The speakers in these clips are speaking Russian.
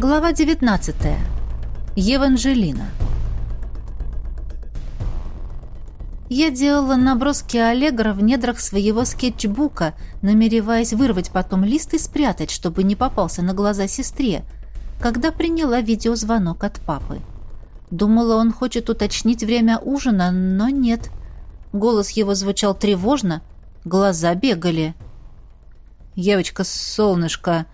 Глава 19. Еванжелина. Я делала наброски Аллегра в недрах своего скетчбука, намереваясь вырвать потом лист и спрятать, чтобы не попался на глаза сестре, когда приняла видеозвонок от папы. Думала, он хочет уточнить время ужина, но нет. Голос его звучал тревожно, глаза бегали. «Евочка, солнышко!»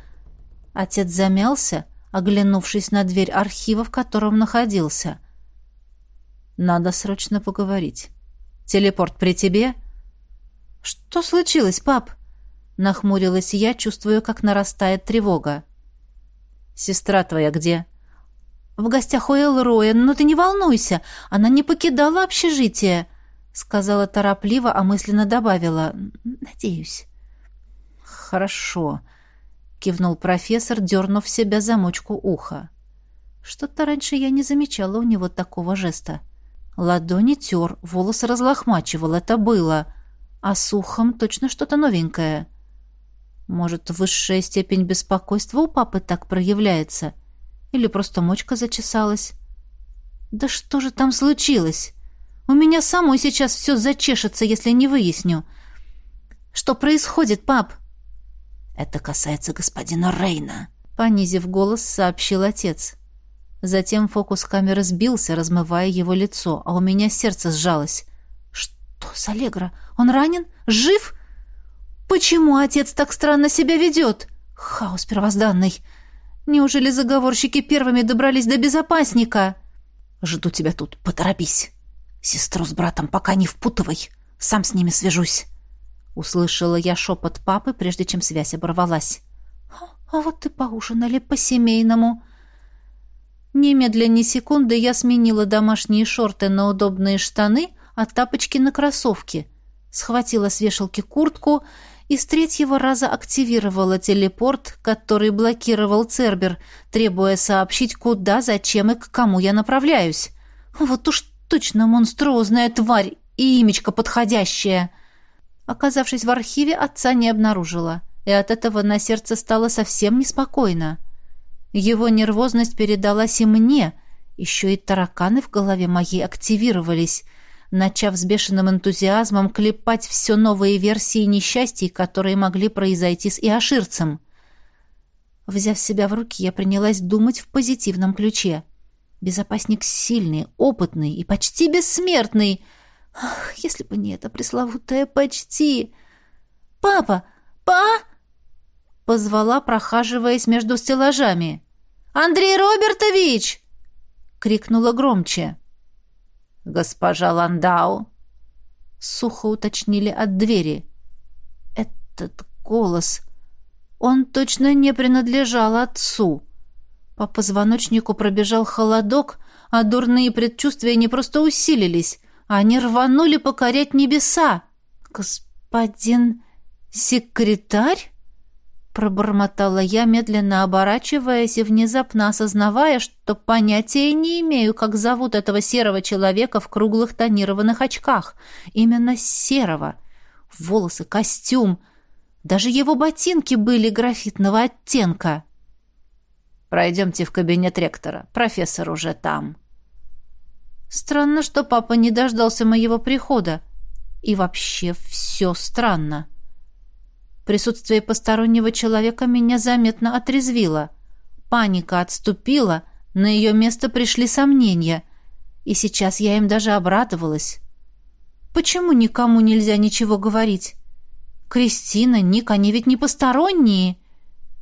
Отец замялся, оглянувшись на дверь архива, в котором находился. «Надо срочно поговорить. Телепорт при тебе?» «Что случилось, пап?» Нахмурилась я, чувствуя, как нарастает тревога. «Сестра твоя где?» «В гостях у Элроя, но ты не волнуйся, она не покидала общежитие», сказала торопливо, а мысленно добавила «надеюсь». «Хорошо», кивнул профессор, дернув себя замочку уха. Что-то раньше я не замечала у него такого жеста. Ладони тер, волосы разлохмачивал, это было. А с ухом точно что-то новенькое. Может, высшая степень беспокойства у папы так проявляется? Или просто мочка зачесалась? Да что же там случилось? У меня самой сейчас все зачешется, если не выясню. Что происходит, пап? «Это касается господина Рейна», — понизив голос, сообщил отец. Затем фокус камеры сбился, размывая его лицо, а у меня сердце сжалось. «Что с Аллегро? Он ранен? Жив? Почему отец так странно себя ведет? Хаос первозданный! Неужели заговорщики первыми добрались до безопасника?» «Жду тебя тут, поторопись. Сестру с братом пока не впутывай, сам с ними свяжусь». Услышала я шепот папы, прежде чем связь оборвалась. «А вот и поужинали по-семейному». Немедля ни секунды я сменила домашние шорты на удобные штаны, а тапочки на кроссовки. Схватила с вешалки куртку и с третьего раза активировала телепорт, который блокировал Цербер, требуя сообщить, куда, зачем и к кому я направляюсь. Вот уж точно монструозная тварь и имечко подходящее — Оказавшись в архиве, отца не обнаружила, и от этого на сердце стало совсем неспокойно. Его нервозность передалась и мне, еще и тараканы в голове моей активировались, начав с бешеным энтузиазмом клепать все новые версии несчастий, которые могли произойти с Иоширцем. Взяв себя в руки, я принялась думать в позитивном ключе. Безопасник сильный, опытный и почти бессмертный — Ах, если бы не это пресловутое «почти». «Папа! Па!» Позвала, прохаживаясь между стеллажами. «Андрей Робертович!» Крикнула громче. «Госпожа Ландау!» Сухо уточнили от двери. Этот голос... Он точно не принадлежал отцу. По позвоночнику пробежал холодок, а дурные предчувствия не просто усилились, они рванули покорять небеса. «Господин секретарь?» Пробормотала я, медленно оборачиваясь и внезапно осознавая, что понятия не имею, как зовут этого серого человека в круглых тонированных очках. Именно серого. Волосы, костюм. Даже его ботинки были графитного оттенка. «Пройдемте в кабинет ректора. Профессор уже там». Странно, что папа не дождался моего прихода. И вообще все странно. Присутствие постороннего человека меня заметно отрезвило. Паника отступила, на ее место пришли сомнения. И сейчас я им даже обрадовалась. Почему никому нельзя ничего говорить? Кристина, Ник, они ведь не посторонние.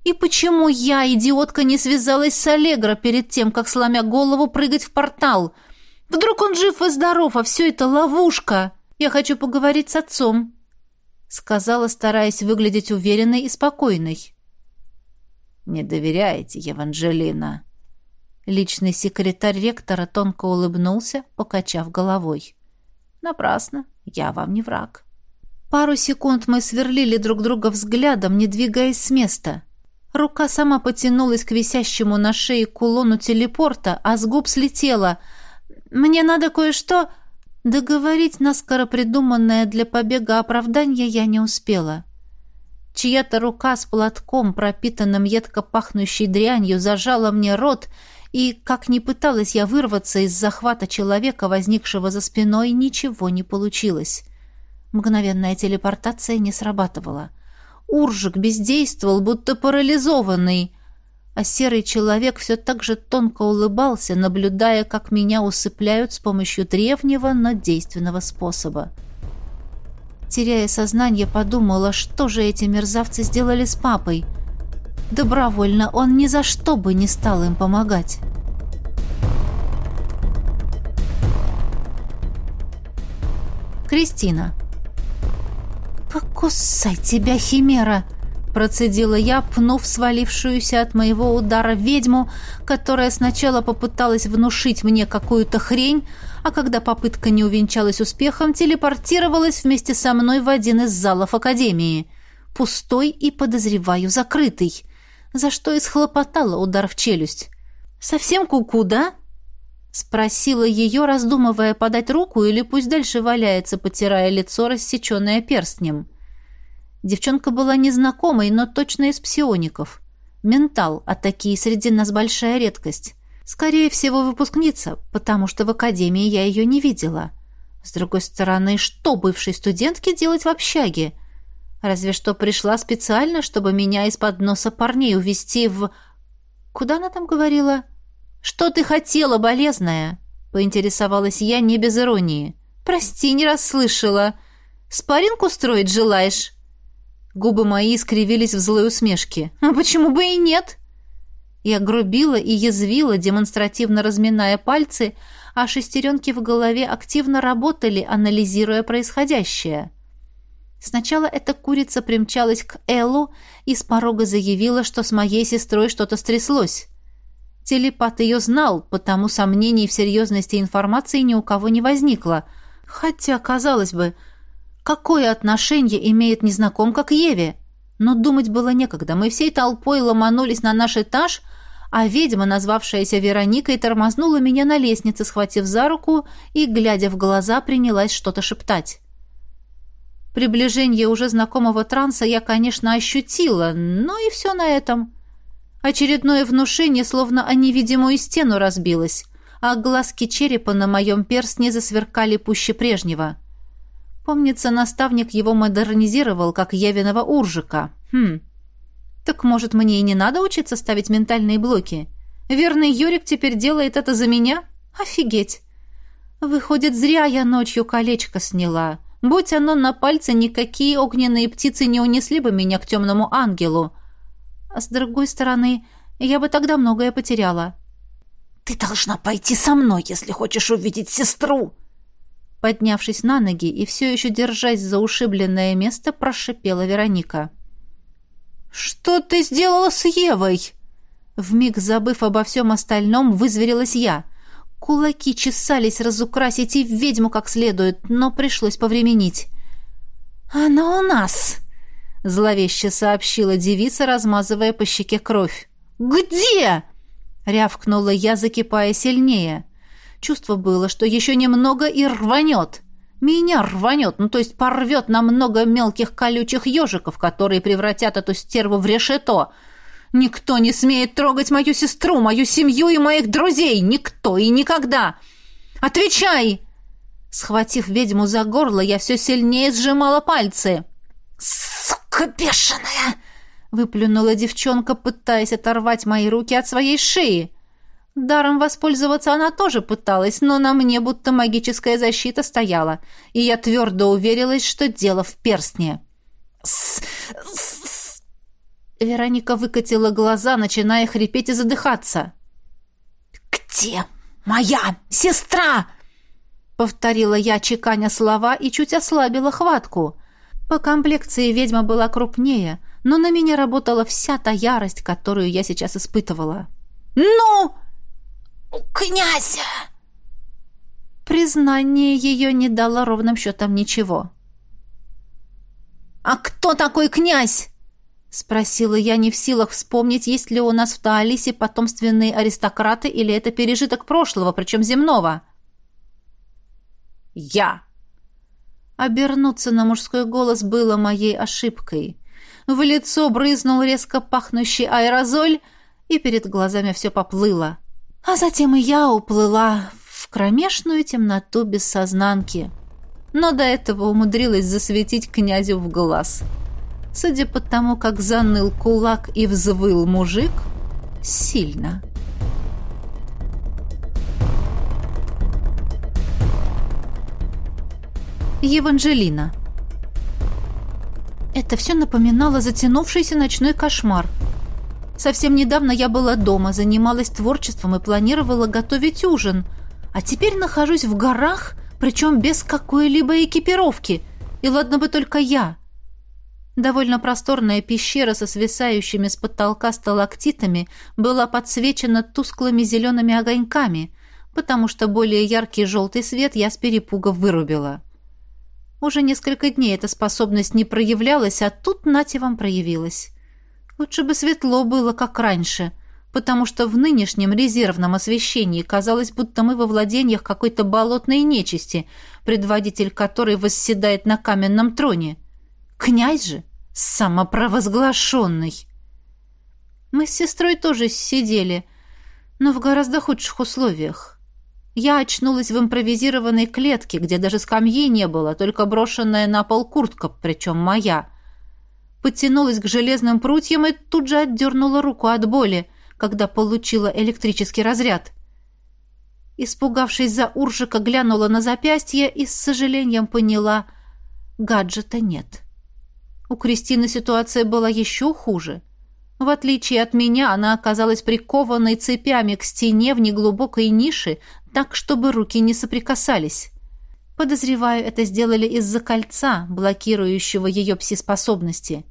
И почему я, идиотка, не связалась с Аллегро перед тем, как, сломя голову, прыгать в портал — Вдруг он жив и здоров, а все это ловушка. Я хочу поговорить с отцом», — сказала, стараясь выглядеть уверенной и спокойной. «Не доверяете, Еванжелина?» Личный секретарь ректора тонко улыбнулся, покачав головой. «Напрасно. Я вам не враг». Пару секунд мы сверлили друг друга взглядом, не двигаясь с места. Рука сама потянулась к висящему на шее кулону телепорта, а с губ слетела — мне надо кое-что...» Договорить наскоро придуманное для побега оправдание я не успела. Чья-то рука с платком, пропитанным едко пахнущей дрянью, зажала мне рот, и, как ни пыталась я вырваться из захвата человека, возникшего за спиной, ничего не получилось. Мгновенная телепортация не срабатывала. Уржик бездействовал, будто парализованный, а серый человек все так же тонко улыбался, наблюдая, как меня усыпляют с помощью древнего, но действенного способа. Теряя сознание, подумала, что же эти мерзавцы сделали с папой. Добровольно он ни за что бы не стал им помогать. Кристина. «Покусай тебя, Химера!» Процедила я, пнув свалившуюся от моего удара ведьму, которая сначала попыталась внушить мне какую-то хрень, а когда попытка не увенчалась успехом, телепортировалась вместе со мной в один из залов Академии. Пустой и, подозреваю, закрытый. За что и схлопотала удар в челюсть. «Совсем куку, -ку, да?» Спросила ее, раздумывая подать руку или пусть дальше валяется, потирая лицо, рассеченное перстнем. Девчонка была незнакомой, но точно из псиоников. Ментал, а такие среди нас большая редкость. Скорее всего, выпускница, потому что в академии я ее не видела. С другой стороны, что бывшей студентке делать в общаге? Разве что пришла специально, чтобы меня из-под носа парней увести в... Куда она там говорила? «Что ты хотела, болезная?» — поинтересовалась я не без иронии. «Прости, не расслышала. Спарринг устроить желаешь?» Губы мои искривились в злой усмешке. «А почему бы и нет?» Я грубила и язвила, демонстративно разминая пальцы, а шестеренки в голове активно работали, анализируя происходящее. Сначала эта курица примчалась к Эллу и с порога заявила, что с моей сестрой что-то стряслось. Телепат ее знал, потому сомнений в серьезности информации ни у кого не возникло. Хотя, казалось бы, Какое отношение имеет незнакомка к Еве? Но думать было некогда. Мы всей толпой ломанулись на наш этаж, а ведьма, назвавшаяся Вероникой, тормознула меня на лестнице, схватив за руку и, глядя в глаза, принялась что-то шептать. Приближение уже знакомого транса я, конечно, ощутила, но и все на этом. Очередное внушение словно о невидимую стену разбилось, а глазки черепа на моем перстне засверкали пуще прежнего. Помнится, наставник его модернизировал, как Явиного Уржика. Хм. Так, может, мне и не надо учиться ставить ментальные блоки? Верный Юрик теперь делает это за меня? Офигеть! Выходит, зря я ночью колечко сняла. Будь оно на пальце, никакие огненные птицы не унесли бы меня к темному ангелу. А с другой стороны, я бы тогда многое потеряла. «Ты должна пойти со мной, если хочешь увидеть сестру!» Поднявшись на ноги и все еще держась за ушибленное место, прошипела Вероника. «Что ты сделала с Евой?» Вмиг забыв обо всем остальном, вызверилась я. Кулаки чесались разукрасить и ведьму как следует, но пришлось повременить. «Она у нас!» — зловеще сообщила девица, размазывая по щеке кровь. «Где?» — рявкнула я, закипая сильнее. Чувство было, что еще немного и рванет. Меня рванет, ну то есть порвет на много мелких колючих ежиков, которые превратят эту стерву в решето. Никто не смеет трогать мою сестру, мою семью и моих друзей. Никто и никогда. Отвечай!» Схватив ведьму за горло, я все сильнее сжимала пальцы. «Сука бешеная!» выплюнула девчонка, пытаясь оторвать мои руки от своей шеи. Даром воспользоваться она тоже пыталась, но на мне будто магическая защита стояла, и я твердо уверилась, что дело в перстне. С -с Вероника выкатила глаза, начиная хрипеть и задыхаться. «Где моя сестра?» Повторила я, чеканя слова, и чуть ослабила хватку. По комплекции ведьма была крупнее, но на меня работала вся та ярость, которую я сейчас испытывала. «Ну!» Князя!» Признание ее не дало ровным счетом ничего. «А кто такой князь?» — спросила я, не в силах вспомнить, есть ли у нас в Таалисе потомственные аристократы или это пережиток прошлого, причем земного. «Я!» Обернуться на мужской голос было моей ошибкой. в лицо брызнул резко пахнущий аэрозоль, и перед глазами все поплыло. А затем и я уплыла в кромешную темноту без сознанки. Но до этого умудрилась засветить князю в глаз. Судя по тому, как заныл кулак и взвыл мужик, сильно. Еванжелина Это все напоминало затянувшийся ночной кошмар – Совсем недавно я была дома, занималась творчеством и планировала готовить ужин. А теперь нахожусь в горах, причем без какой-либо экипировки. И ладно бы только я. Довольно просторная пещера со свисающими с потолка сталактитами была подсвечена тусклыми зелеными огоньками, потому что более яркий желтый свет я с перепуга вырубила. Уже несколько дней эта способность не проявлялась, а тут нате вам проявилась. Лучше бы светло было, как раньше, потому что в нынешнем резервном освещении казалось, будто мы во владениях какой-то болотной нечисти, предводитель которой восседает на каменном троне. Князь же самопровозглашенный. Мы с сестрой тоже сидели, но в гораздо худших условиях. Я очнулась в импровизированной клетке, где даже скамьи не было, только брошенная на пол куртка, причем моя подтянулась к железным прутьям и тут же отдернула руку от боли, когда получила электрический разряд. Испугавшись за Уржика, глянула на запястье и с сожалением поняла — гаджета нет. У Кристины ситуация была еще хуже. В отличие от меня, она оказалась прикованной цепями к стене в неглубокой нише, так, чтобы руки не соприкасались. Подозреваю, это сделали из-за кольца, блокирующего ее пси-способности.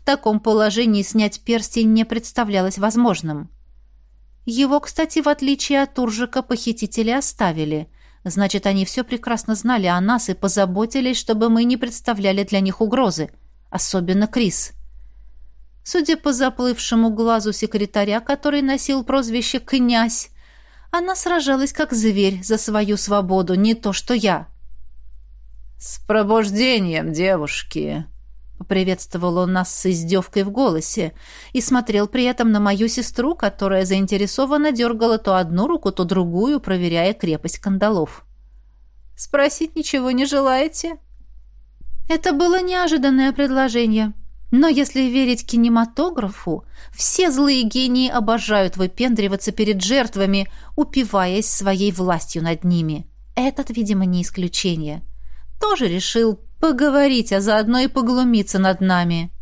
В таком положении снять перстень не представлялось возможным. Его, кстати, в отличие от Уржика, похитители оставили. Значит, они все прекрасно знали о нас и позаботились, чтобы мы не представляли для них угрозы. Особенно Крис. Судя по заплывшему глазу секретаря, который носил прозвище «Князь», она сражалась как зверь за свою свободу, не то что я. «С пробуждением, девушки!» Поприветствовал он нас с издевкой в голосе и смотрел при этом на мою сестру, которая заинтересованно дергала то одну руку, то другую, проверяя крепость кандалов. «Спросить ничего не желаете?» Это было неожиданное предложение. Но если верить кинематографу, все злые гении обожают выпендриваться перед жертвами, упиваясь своей властью над ними. Этот, видимо, не исключение. Тоже решил Поговорить, а заодно и поглумиться над нами.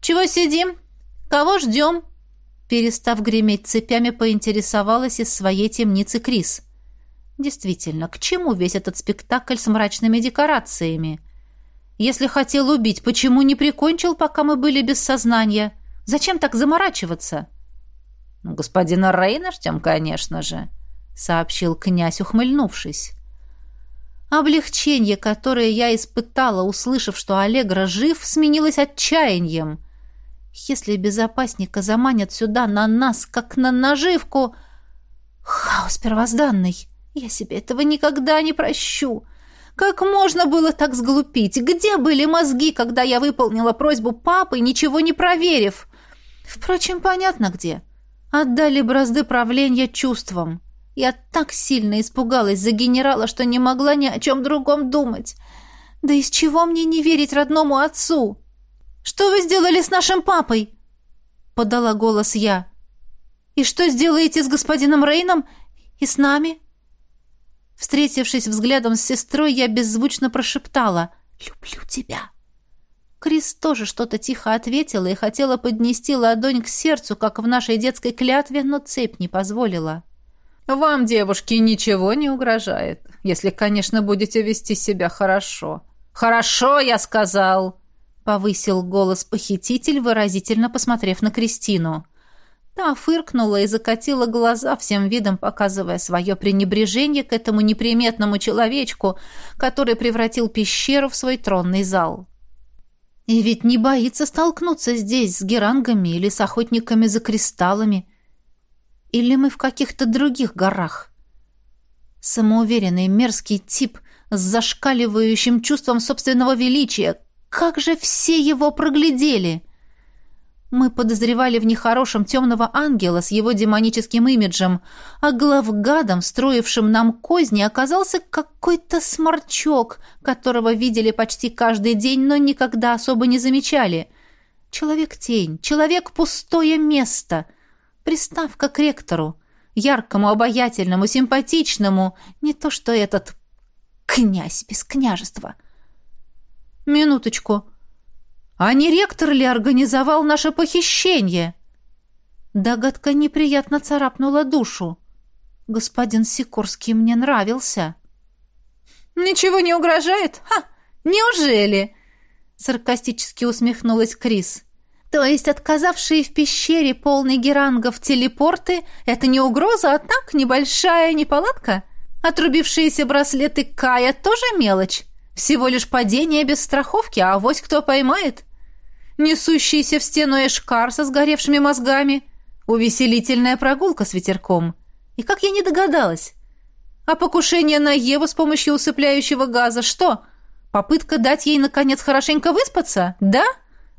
«Чего сидим? Кого ждем?» Перестав греметь цепями, поинтересовалась из своей темницы Крис. «Действительно, к чему весь этот спектакль с мрачными декорациями? Если хотел убить, почему не прикончил, пока мы были без сознания? Зачем так заморачиваться?» «Господина Рейна ждем, конечно же», — сообщил князь, ухмыльнувшись. Облегчение, которое я испытала, услышав, что Аллегра жив, сменилось отчаянием. Если безопасника заманят сюда на нас, как на наживку... Хаос первозданный! Я себе этого никогда не прощу! Как можно было так сглупить? Где были мозги, когда я выполнила просьбу папы, ничего не проверив? Впрочем, понятно где. Отдали бразды правления чувствам. Я так сильно испугалась за генерала, что не могла ни о чем другом думать. Да из чего мне не верить родному отцу? Что вы сделали с нашим папой? Подала голос я. И что сделаете с господином Рейном и с нами? Встретившись взглядом с сестрой, я беззвучно прошептала «Люблю тебя». Крис тоже что-то тихо ответила и хотела поднести ладонь к сердцу, как в нашей детской клятве, но цепь не позволила. Вам, девушки, ничего не угрожает, если, конечно, будете вести себя хорошо. Хорошо, я сказал, повысил голос похититель, выразительно посмотрев на Кристину. Та фыркнула и закатила глаза, всем видом показывая свое пренебрежение к этому неприметному человечку, который превратил пещеру в свой тронный зал. И ведь не боится столкнуться здесь с герангами или с охотниками за кристаллами, или мы в каких-то других горах? Самоуверенный мерзкий тип с зашкаливающим чувством собственного величия. Как же все его проглядели! Мы подозревали в нехорошем темного ангела с его демоническим имиджем, а главгадом, строившим нам козни, оказался какой-то сморчок, которого видели почти каждый день, но никогда особо не замечали. Человек-тень, человек-пустое место. Приставка к ректору. Яркому, обаятельному, симпатичному. Не то что этот князь без княжества. «Минуточку», а не ректор ли организовал наше похищение? Догадка неприятно царапнула душу. Господин Сикорский мне нравился. Ничего не угрожает? Ха! Неужели? Саркастически усмехнулась Крис. То есть отказавшие в пещере полный герангов телепорты — это не угроза, а так небольшая неполадка? Отрубившиеся браслеты Кая тоже мелочь? Всего лишь падение без страховки, а авось кто поймает? несущийся в стену эшкар со сгоревшими мозгами, увеселительная прогулка с ветерком. И как я не догадалась? А покушение на Еву с помощью усыпляющего газа что? Попытка дать ей, наконец, хорошенько выспаться? Да?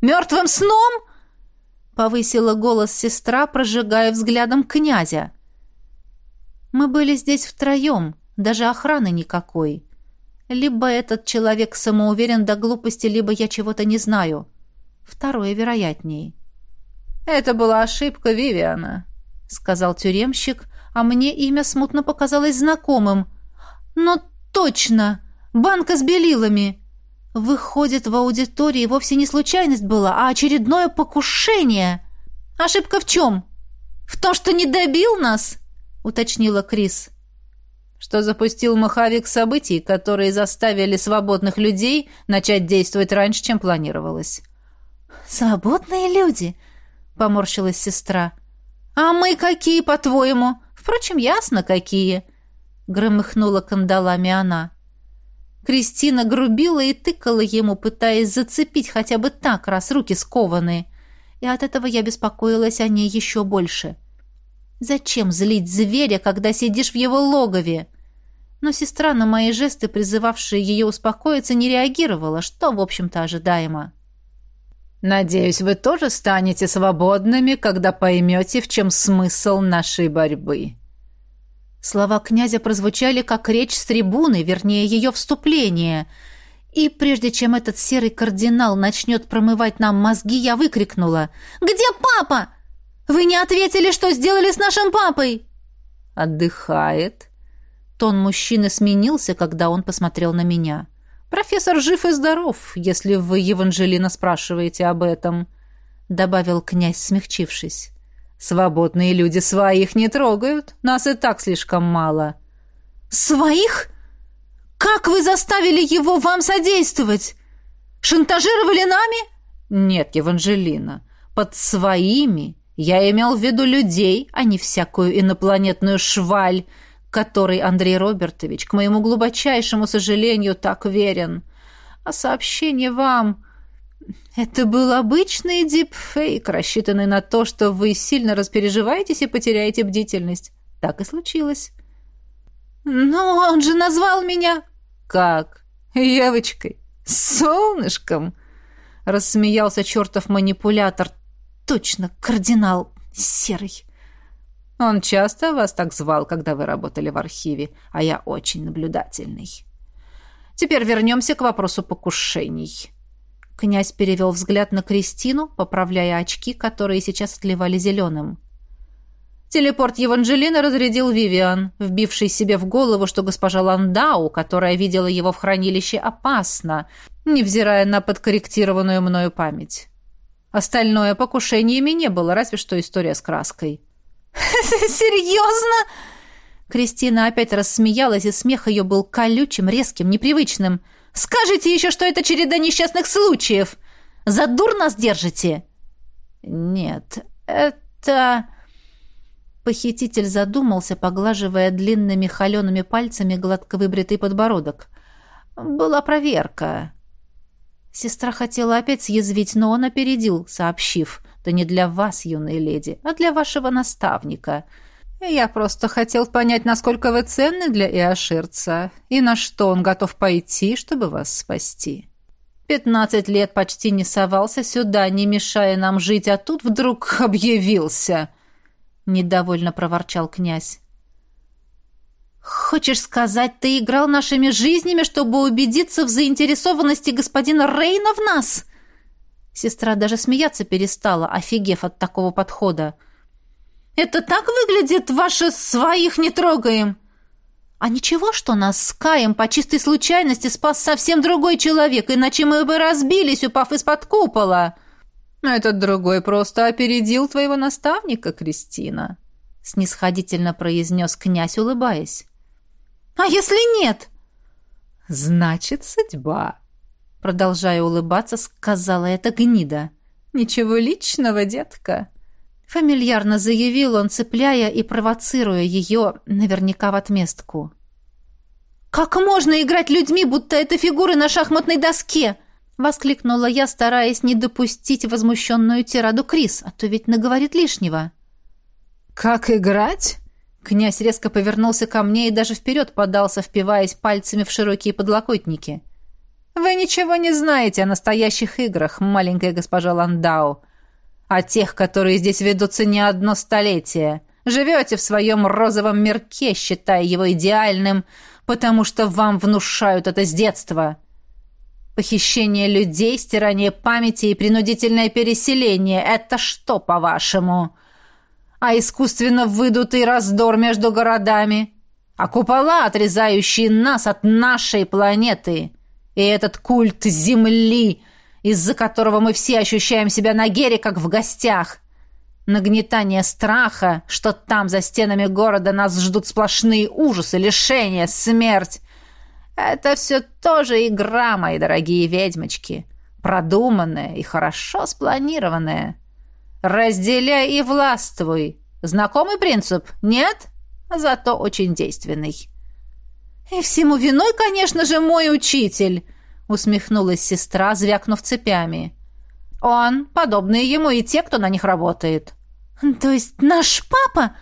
Мертвым сном?» Повысила голос сестра, прожигая взглядом князя. «Мы были здесь втроем, даже охраны никакой. Либо этот человек самоуверен до глупости, либо я чего-то не знаю». Второе вероятней. «Это была ошибка Вивиана», — сказал тюремщик, а мне имя смутно показалось знакомым. «Но точно! Банка с белилами!» Выходит, в аудитории вовсе не случайность была, а очередное покушение. Ошибка в чем? В том, что не добил нас? уточнила Крис. Что запустил маховик событий, которые заставили свободных людей начать действовать раньше, чем планировалось. «Свободные люди», — поморщилась сестра. «А мы какие, по-твоему? Впрочем, ясно, какие», — громыхнула кандалами она. Кристина грубила и тыкала ему, пытаясь зацепить хотя бы так, раз руки скованы. И от этого я беспокоилась о ней еще больше. «Зачем злить зверя, когда сидишь в его логове?» Но сестра на мои жесты, призывавшие ее успокоиться, не реагировала, что, в общем-то, ожидаемо. Надеюсь, вы тоже станете свободными, когда поймете, в чем смысл нашей борьбы». Слова князя прозвучали как речь с трибуны, вернее, ее вступление. И прежде чем этот серый кардинал начнет промывать нам мозги, я выкрикнула. «Где папа? Вы не ответили, что сделали с нашим папой?» «Отдыхает». Тон мужчины сменился, когда он посмотрел на меня. Профессор жив и здоров, если вы Евангелина спрашиваете об этом, добавил князь, смягчившись. Свободные люди своих не трогают, нас и так слишком мало. Своих? Как вы заставили его вам содействовать? Шантажировали нами? Нет, Евангелина, под своими я имел в виду людей, а не всякую инопланетную шваль, которой Андрей Робертович, к моему глубочайшему сожалению, так верен. А сообщение вам... Это был обычный дипфейк, рассчитанный на то, что вы сильно распереживаетесь и потеряете бдительность. Так и случилось. «Но он же назвал меня...» «Как? Евочкой? Солнышком?» Рассмеялся чертов манипулятор. «Точно, кардинал серый». Он часто вас так звал, когда вы работали в архиве, а я очень наблюдательный. Теперь вернемся к вопросу покушений. Князь перевел взгляд на Кристину, поправляя очки, которые сейчас отливали зеленым. Телепорт Еванжелина разрядил Вивиан, вбивший себе в голову, что госпожа Ландау, которая видела его в хранилище, опасна, невзирая на подкорректированную мною память. Остальное покушениями не было, разве что история с краской. «Серьезно?» Кристина опять рассмеялась, и смех ее был колючим, резким, непривычным. «Скажите еще, что это череда несчастных случаев! За дур нас держите!» «Нет, это...» Похититель задумался, поглаживая длинными холеными пальцами гладко выбритый подбородок. «Была проверка». Сестра хотела опять съязвить, но он опередил, сообщив что не для вас, юная леди, а для вашего наставника. Я просто хотел понять, насколько вы ценны для Иоширца и на что он готов пойти, чтобы вас спасти». Пятнадцать лет почти не совался сюда, не мешая нам жить, а тут вдруг объявился!» Недовольно проворчал князь. «Хочешь сказать, ты играл нашими жизнями, чтобы убедиться в заинтересованности господина Рейна в нас?» Сестра даже смеяться перестала, офигев от такого подхода. «Это так выглядит, ваши своих не трогаем!» «А ничего, что нас с Каем по чистой случайности спас совсем другой человек, иначе мы бы разбились, упав из-под купола!» «Этот другой просто опередил твоего наставника, Кристина», — снисходительно произнес князь, улыбаясь. «А если нет?» «Значит, судьба», Продолжая улыбаться, сказала эта гнида. «Ничего личного, детка». Фамильярно заявил он, цепляя и провоцируя ее, наверняка в отместку. «Как можно играть людьми, будто это фигуры на шахматной доске?» Воскликнула я, стараясь не допустить возмущенную тираду Крис, а то ведь наговорит лишнего. «Как играть?» Князь резко повернулся ко мне и даже вперед подался, впиваясь пальцами в широкие подлокотники. Вы ничего не знаете о настоящих играх, маленькая госпожа Ландау. О тех, которые здесь ведутся не одно столетие. Живете в своем розовом мирке, считая его идеальным, потому что вам внушают это с детства. Похищение людей, стирание памяти и принудительное переселение — это что, по-вашему? А искусственно выдутый раздор между городами? А купола, отрезающие нас от нашей планеты? И этот культ земли, из-за которого мы все ощущаем себя на Гере, как в гостях. Нагнетание страха, что там, за стенами города, нас ждут сплошные ужасы, лишения, смерть. Это все тоже игра, мои дорогие ведьмочки. Продуманная и хорошо спланированная. Разделяй и властвуй. Знакомый принцип? Нет? Зато очень действенный. «И всему виной, конечно же, мой учитель!» — усмехнулась сестра, звякнув цепями. «Он, подобные ему и те, кто на них работает». «То есть наш папа?»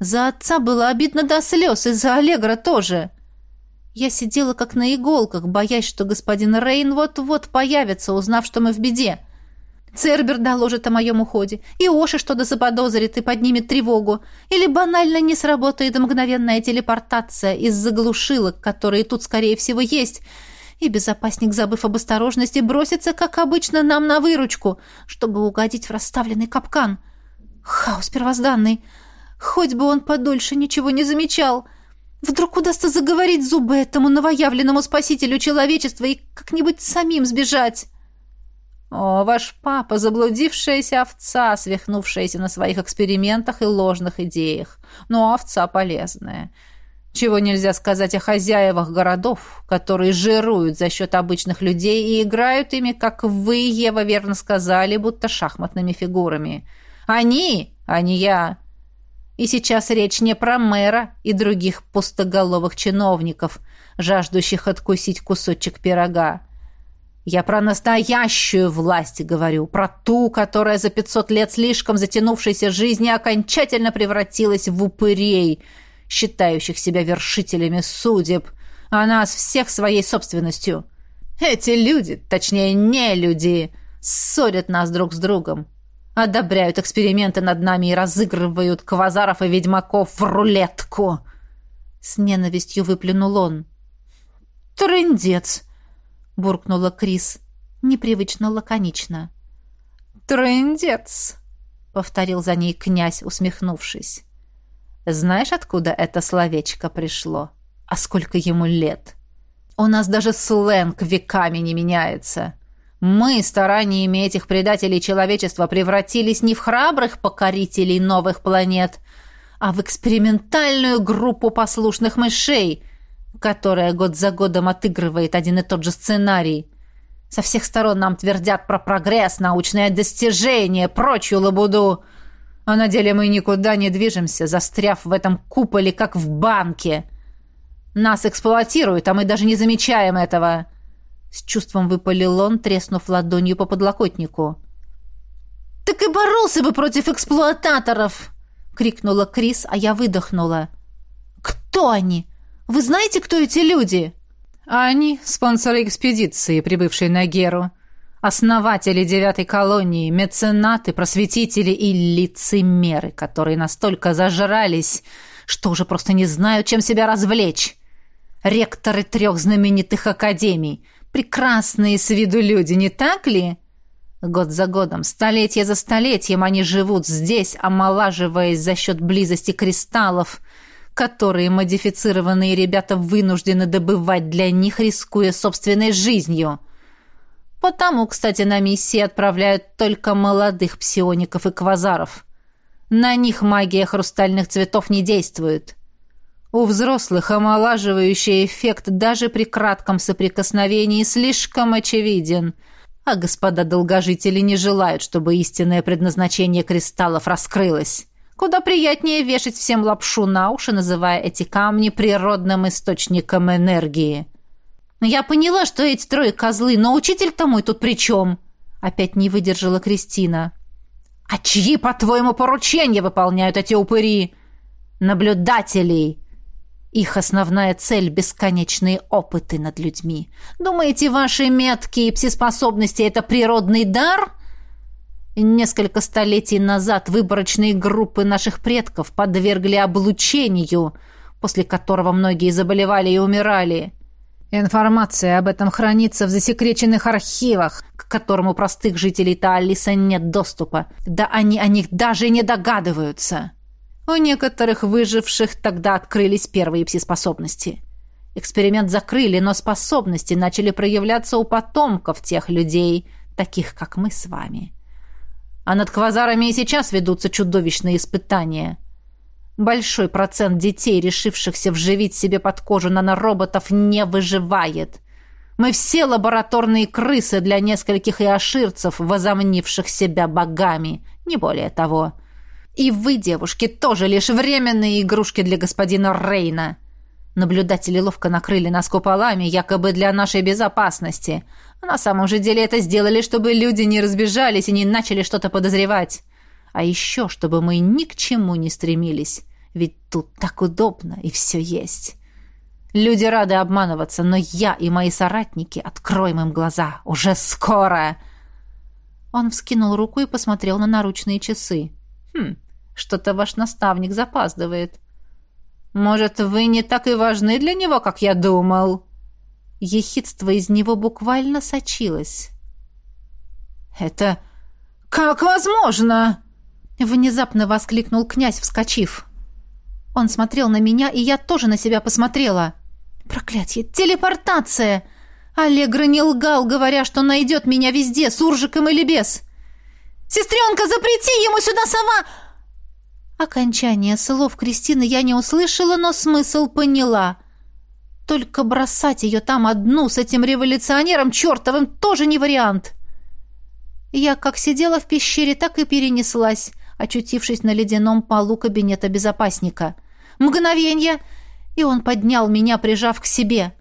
За отца было обидно до слез, и за Аллегра тоже. Я сидела как на иголках, боясь, что господин Рейн вот-вот появится, узнав, что мы в беде. Цербер доложит о моем уходе, и Оша что-то заподозрит и поднимет тревогу, или банально не сработает мгновенная телепортация из заглушилок, которые тут, скорее всего, есть, и безопасник, забыв об осторожности, бросится, как обычно, нам на выручку, чтобы угодить в расставленный капкан. Хаос первозданный. Хоть бы он подольше ничего не замечал. Вдруг удастся заговорить зубы этому новоявленному спасителю человечества и как-нибудь самим сбежать. О, ваш папа, заблудившаяся овца, свихнувшаяся на своих экспериментах и ложных идеях. Но овца полезная. Чего нельзя сказать о хозяевах городов, которые жируют за счет обычных людей и играют ими, как вы, Ева, верно сказали, будто шахматными фигурами. Они, а не я. И сейчас речь не про мэра и других пустоголовых чиновников, жаждущих откусить кусочек пирога. Я про настоящую власть говорю, про ту, которая за пятьсот лет слишком затянувшейся жизни окончательно превратилась в упырей, считающих себя вершителями судеб, а нас всех своей собственностью. Эти люди, точнее, не люди, ссорят нас друг с другом, одобряют эксперименты над нами и разыгрывают квазаров и ведьмаков в рулетку. С ненавистью выплюнул он. «Трындец!» — буркнула Крис, непривычно лаконично. «Трындец!» — повторил за ней князь, усмехнувшись. «Знаешь, откуда это словечко пришло? А сколько ему лет? У нас даже сленг веками не меняется. Мы стараниями этих предателей человечества превратились не в храбрых покорителей новых планет, а в экспериментальную группу послушных мышей — которая год за годом отыгрывает один и тот же сценарий. Со всех сторон нам твердят про прогресс, научное достижение, прочую лабуду. А на деле мы никуда не движемся, застряв в этом куполе, как в банке. Нас эксплуатируют, а мы даже не замечаем этого. С чувством выпалил он, треснув ладонью по подлокотнику. «Так и боролся бы против эксплуататоров!» — крикнула Крис, а я выдохнула. «Кто они? Вы знаете, кто эти люди?» Они — спонсоры экспедиции, прибывшей на Геру. Основатели девятой колонии, меценаты, просветители и лицемеры, которые настолько зажрались, что уже просто не знают, чем себя развлечь. Ректоры трех знаменитых академий. Прекрасные с виду люди, не так ли? Год за годом, столетие за столетием они живут здесь, омолаживаясь за счет близости кристаллов, которые модифицированные ребята вынуждены добывать для них, рискуя собственной жизнью. Потому, кстати, на миссии отправляют только молодых псиоников и квазаров. На них магия хрустальных цветов не действует. У взрослых омолаживающий эффект даже при кратком соприкосновении слишком очевиден – а господа долгожители не желают, чтобы истинное предназначение кристаллов раскрылось. Куда приятнее вешать всем лапшу на уши, называя эти камни природным источником энергии. Я поняла, что эти трое козлы, но учитель-то мой тут при чем? Опять не выдержала Кристина. А чьи, по-твоему, поручения выполняют эти упыри? Наблюдателей. Их основная цель — бесконечные опыты над людьми. Думаете, ваши метки и псиспособности — это природный дар? Несколько столетий назад выборочные группы наших предков подвергли облучению, после которого многие заболевали и умирали. Информация об этом хранится в засекреченных архивах, к которым у простых жителей Таалиса нет доступа. Да они о них даже не догадываются. У некоторых выживших тогда открылись первые пси-способности. Эксперимент закрыли, но способности начали проявляться у потомков тех людей, таких как мы с вами. А над квазарами и сейчас ведутся чудовищные испытания. Большой процент детей, решившихся вживить себе под кожу нанороботов, не выживает. Мы все лабораторные крысы для нескольких иоширцев, возомнивших себя богами, не более того. — и вы, девушки, тоже лишь временные игрушки для господина Рейна. Наблюдатели ловко накрыли нас куполами, якобы для нашей безопасности. А на самом же деле это сделали, чтобы люди не разбежались и не начали что-то подозревать. А еще, чтобы мы ни к чему не стремились. Ведь тут так удобно, и все есть. Люди рады обманываться, но я и мои соратники откроем им глаза. Уже скоро!» Он вскинул руку и посмотрел на наручные часы. «Хм, что-то ваш наставник запаздывает. Может, вы не так и важны для него, как я думал?» Ехидство из него буквально сочилось. «Это как возможно?» Внезапно воскликнул князь, вскочив. Он смотрел на меня, и я тоже на себя посмотрела. «Проклятье! Телепортация!» Аллегра не лгал, говоря, что найдет меня везде, с уржиком или без. «Сестренка, запрети ему сюда сова!» Окончание слов Кристины я не услышала, но смысл поняла. Только бросать ее там одну с этим революционером чертовым тоже не вариант. Я как сидела в пещере, так и перенеслась, очутившись на ледяном полу кабинета безопасника. Мгновенье, и он поднял меня, прижав к себе.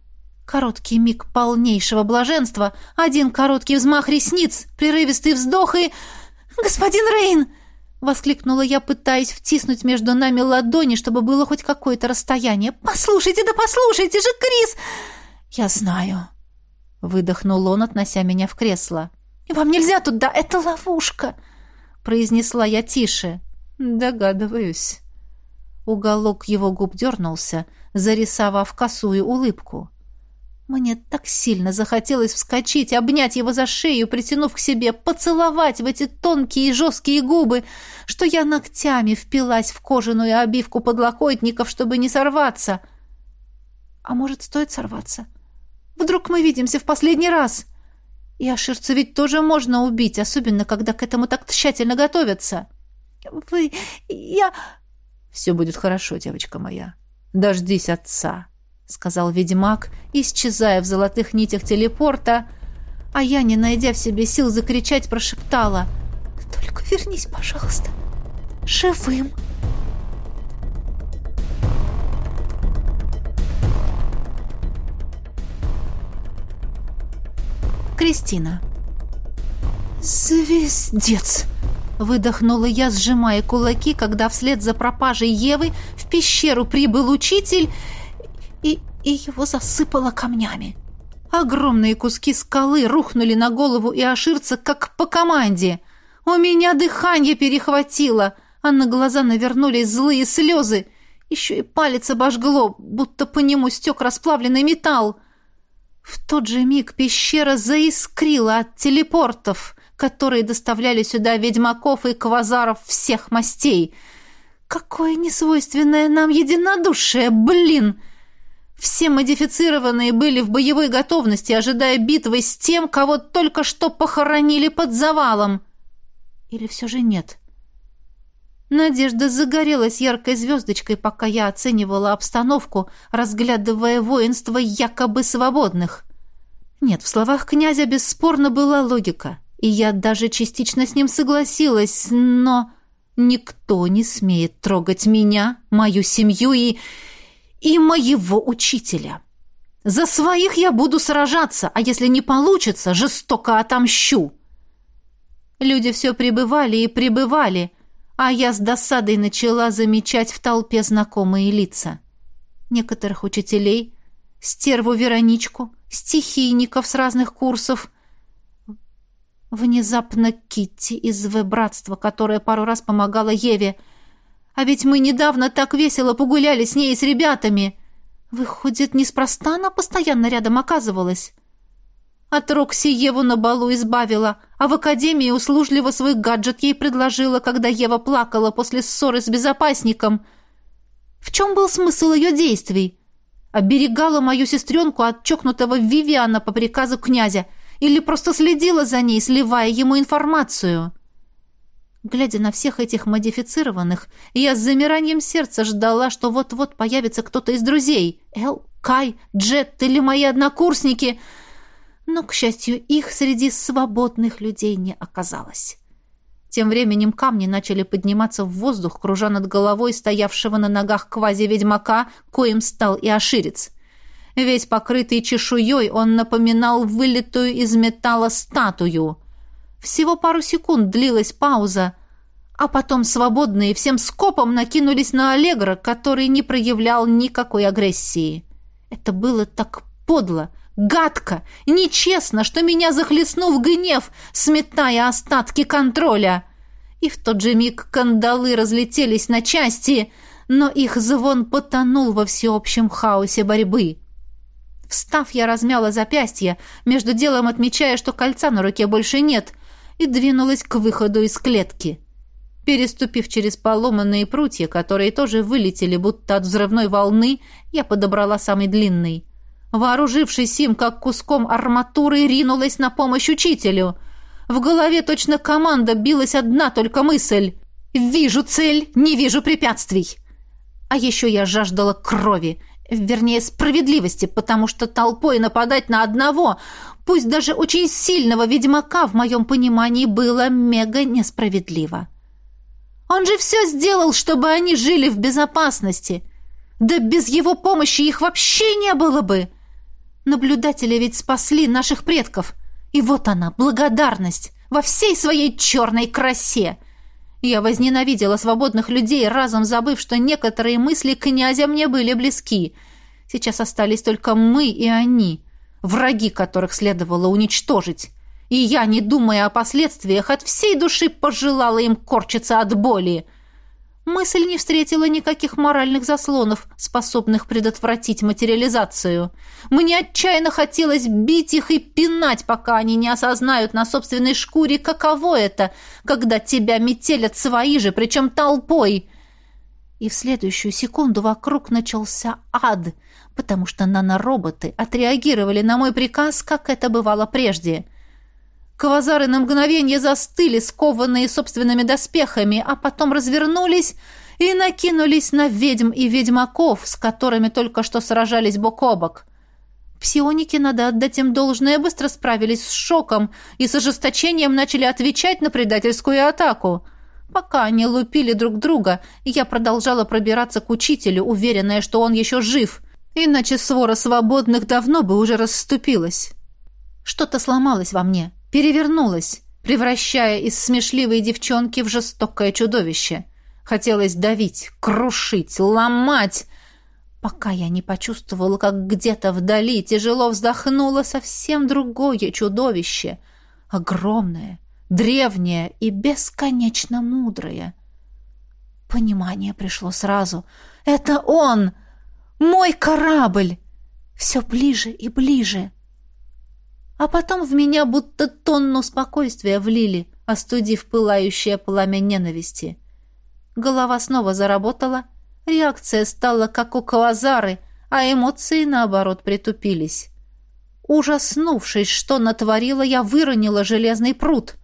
Короткий миг полнейшего блаженства, один короткий взмах ресниц, прерывистый вздох и... «Господин Рейн!» Воскликнула я, пытаясь втиснуть между нами ладони, чтобы было хоть какое-то расстояние. «Послушайте, да послушайте же, Крис!» «Я знаю», — выдохнул он, относя меня в кресло. «Вам нельзя туда, это ловушка!» — произнесла я тише. «Догадываюсь». Уголок его губ дернулся, зарисовав косую улыбку. Мне так сильно захотелось вскочить, обнять его за шею, притянув к себе, поцеловать в эти тонкие и жесткие губы, что я ногтями впилась в кожаную обивку подлокотников, чтобы не сорваться. А может, стоит сорваться? Вдруг мы видимся в последний раз? И Аширца ведь тоже можно убить, особенно когда к этому так тщательно готовятся. Вы... я... Все будет хорошо, девочка моя. Дождись отца. — сказал ведьмак, исчезая в золотых нитях телепорта, а я, не найдя в себе сил закричать, прошептала «Только вернись, пожалуйста, живым!» Кристина «Звездец!» Выдохнула я, сжимая кулаки, когда вслед за пропажей Евы в пещеру прибыл учитель и и его засыпало камнями. Огромные куски скалы рухнули на голову и оширца, как по команде. У меня дыхание перехватило, а на глаза навернулись злые слезы. Еще и палец обожгло, будто по нему стек расплавленный металл. В тот же миг пещера заискрила от телепортов, которые доставляли сюда ведьмаков и квазаров всех мастей. Какое несвойственное нам единодушие, блин! Все модифицированные были в боевой готовности, ожидая битвы с тем, кого только что похоронили под завалом. Или все же нет? Надежда загорелась яркой звездочкой, пока я оценивала обстановку, разглядывая воинство якобы свободных. Нет, в словах князя бесспорно была логика, и я даже частично с ним согласилась, но никто не смеет трогать меня, мою семью и... и моего учителя. За своих я буду сражаться, а если не получится, жестоко отомщу. Люди все прибывали и прибывали — а я с досадой начала замечать в толпе знакомые лица. Некоторых учителей, стерву Вероничку, стихийников с разных курсов. Внезапно Китти из В-братства, которая пару раз помогала Еве. А ведь мы недавно так весело погуляли с ней и с ребятами. Выходит, неспроста она постоянно рядом оказывалась. От Рокси Еву на балу избавила, а в академии услужливо свой гаджет ей предложила, когда Ева плакала после ссоры с безопасником. В чем был смысл ее действий? Оберегала мою сестренку от чокнутого Вивиана по приказу князя или просто следила за ней, сливая ему информацию? Глядя на всех этих модифицированных, я с замиранием сердца ждала, что вот-вот появится кто-то из друзей. Эл, Кай, Джет или мои однокурсники — но, к счастью, их среди свободных людей не оказалось. Тем временем камни начали подниматься в воздух, кружа над головой стоявшего на ногах квази-ведьмака, коим стал и оширец. Весь покрытый чешуей он напоминал вылитую из металла статую. Всего пару секунд длилась пауза, а потом свободные всем скопом накинулись на Аллегра, который не проявлял никакой агрессии. Это было так подло — Гадко, нечестно, что меня захлестнул гнев, сметая остатки контроля. И в тот же миг кандалы разлетелись на части, но их звон потонул во всеобщем хаосе борьбы. Встав, я размяла запястье, между делом отмечая, что кольца на руке больше нет, и двинулась к выходу из клетки. Переступив через поломанные прутья, которые тоже вылетели будто от взрывной волны, я подобрала самый длинный — Вооружившись им, как куском арматуры, ринулась на помощь учителю. В голове точно команда билась одна только мысль. «Вижу цель, не вижу препятствий». А еще я жаждала крови, вернее, справедливости, потому что толпой нападать на одного, пусть даже очень сильного ведьмака, в моем понимании, было мега несправедливо. Он же все сделал, чтобы они жили в безопасности. Да без его помощи их вообще не было бы. Наблюдатели ведь спасли наших предков. И вот она, благодарность, во всей своей черной красе. Я возненавидела свободных людей, разом забыв, что некоторые мысли князя мне были близки. Сейчас остались только мы и они, враги которых следовало уничтожить. И я, не думая о последствиях, от всей души пожелала им корчиться от боли. Мысль не встретила никаких моральных заслонов, способных предотвратить материализацию. Мне отчаянно хотелось бить их и пинать, пока они не осознают на собственной шкуре, каково это, когда тебя метелят свои же, причем толпой. И в следующую секунду вокруг начался ад, потому что нанороботы отреагировали на мой приказ, как это бывало прежде — Кавазары на мгновение застыли, скованные собственными доспехами, а потом развернулись и накинулись на ведьм и ведьмаков, с которыми только что сражались бок о бок. Псионики, надо отдать им должное, быстро справились с шоком и с ожесточением начали отвечать на предательскую атаку. Пока они лупили друг друга, я продолжала пробираться к учителю, уверенная, что он еще жив, иначе свора свободных давно бы уже расступилась. Что-то сломалось во мне перевернулась, превращая из смешливой девчонки в жестокое чудовище. Хотелось давить, крушить, ломать. пока я не почувствовала, как где-то вдали тяжело вздохнуло совсем другое чудовище, огромное, древнее и бесконечно мудрое. Понимание пришло сразу. «Это он! Мой корабль!» Все ближе и ближе. А потом в меня будто тонну спокойствия влили, остудив пылающее пламя ненависти. Голова снова заработала, реакция стала как у Кавазары, а эмоции, наоборот, притупились. Ужаснувшись, что натворила, я выронила железный пруд.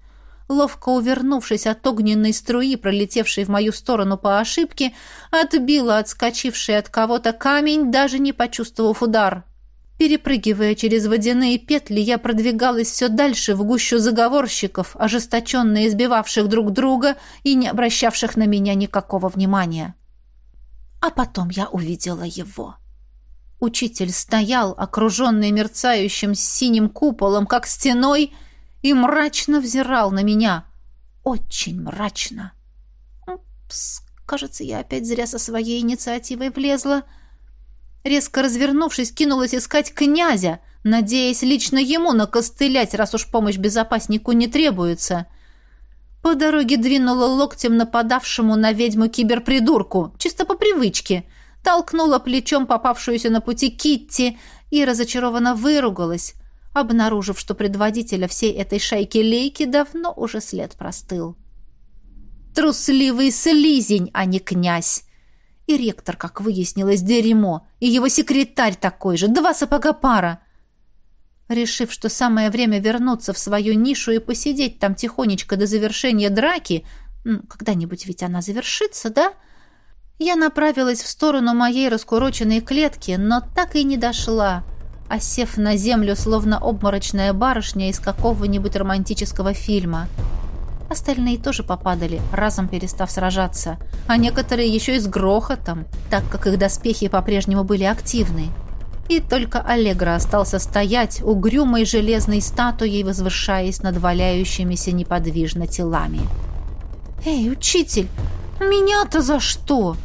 Ловко увернувшись от огненной струи, пролетевшей в мою сторону по ошибке, отбила отскочивший от кого-то камень, даже не почувствовав удар. Перепрыгивая через водяные петли, я продвигалась все дальше в гущу заговорщиков, ожесточенно избивавших друг друга и не обращавших на меня никакого внимания. А потом я увидела его. Учитель стоял, окруженный мерцающим синим куполом, как стеной, и мрачно взирал на меня. Очень мрачно. Упс, кажется, я опять зря со своей инициативой влезла — Резко развернувшись, кинулась искать князя, надеясь лично ему накостылять, раз уж помощь безопаснику не требуется. По дороге двинула локтем нападавшему на ведьму киберпридурку, чисто по привычке, толкнула плечом попавшуюся на пути Китти и разочарованно выругалась, обнаружив, что предводителя всей этой шайки лейки давно уже след простыл. «Трусливый слизень, а не князь!» И ректор, как выяснилось, дерьмо. И его секретарь такой же. Два сапога пара. Решив, что самое время вернуться в свою нишу и посидеть там тихонечко до завершения драки, когда-нибудь ведь она завершится, да? Я направилась в сторону моей раскуроченной клетки, но так и не дошла, осев на землю, словно обморочная барышня из какого-нибудь романтического фильма. Остальные тоже попадали, разом перестав сражаться, а некоторые еще и с грохотом, так как их доспехи по-прежнему были активны. И только Аллегра остался стоять угрюмой железной статуей, возвышаясь над валяющимися неподвижно телами. «Эй, учитель, меня-то за что?»